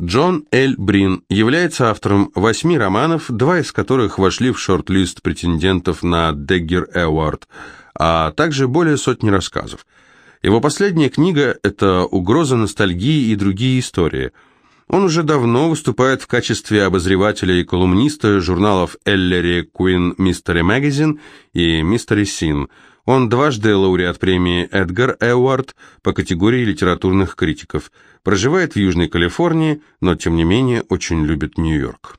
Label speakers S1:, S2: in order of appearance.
S1: Джон Эль Брин является автором восьми романов, два из которых вошли в шорт-лист претендентов на Деггер Эвард, а также более сотни рассказов. Его последняя книга – это «Угроза ностальгии и другие истории». Он уже давно выступает в качестве обозревателя и колумниста журналов «Эллери Куин Мистери Магазин» и «Мистери Син». Он дважды лауреат премии Эдгар Эуард по категории литературных критиков. Проживает в Южной Калифорнии, но тем не менее очень любит Нью-Йорк.